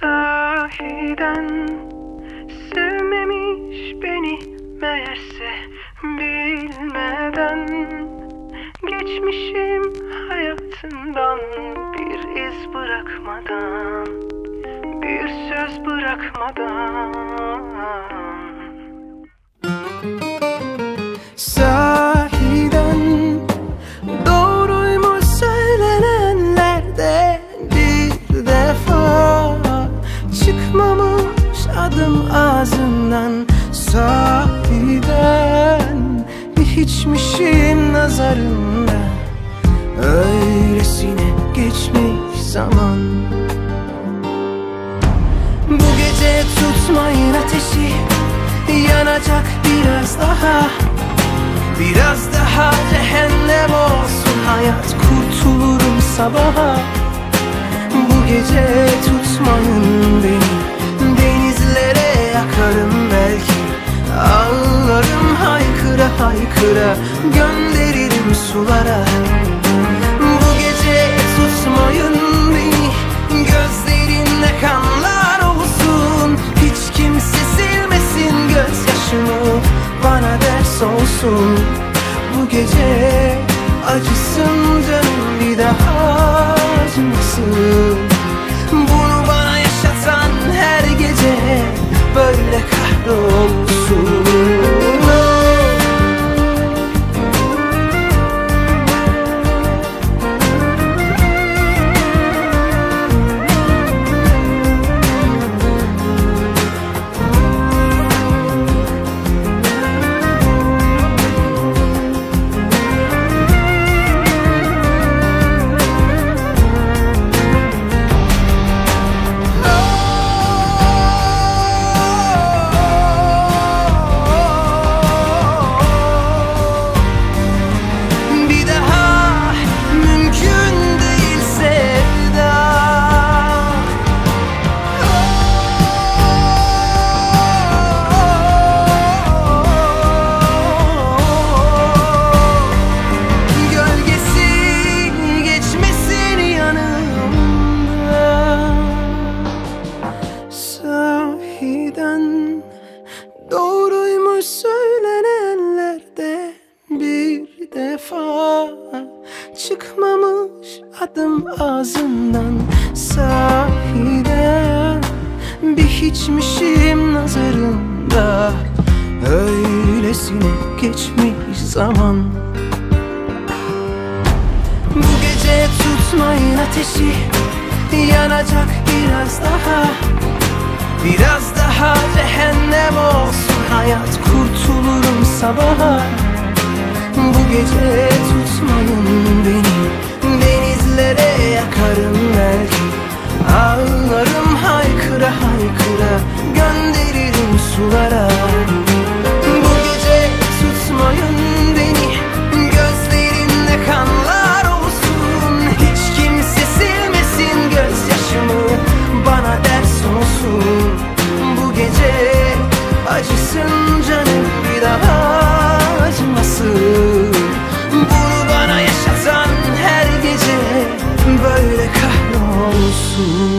Sahiden sevmemiş beni meğerse bilmeden. Geçmişim hayatından bir iz bırakmadan Bir söz bırakmadan hiçmişim nazarında. Öylesine geçmiş zaman. Bu gece tutmayın ateşi Yanacak biraz daha. Biraz daha cehennem olsun hayat Kurtulurum sabaha. Bu gece tutmayın beni Denizlere yakarım belki. Haykıra haykıra Gönderirim sulara. Bu gece tutmayın beni Gözlerinde kanlar olsun. Hiç kimse silmesin gözyaşımı Bana ders olsun. Bu gece acısın defa Çıkmamış adım ağzından Sahiden bir hiçmişim nazarında. Öylesine geçmiş zaman. Bu gece tutmayın ateşi Yanacak biraz daha. Biraz daha cehennem olsun hayat Kurtulurum sabaha gece Ooh.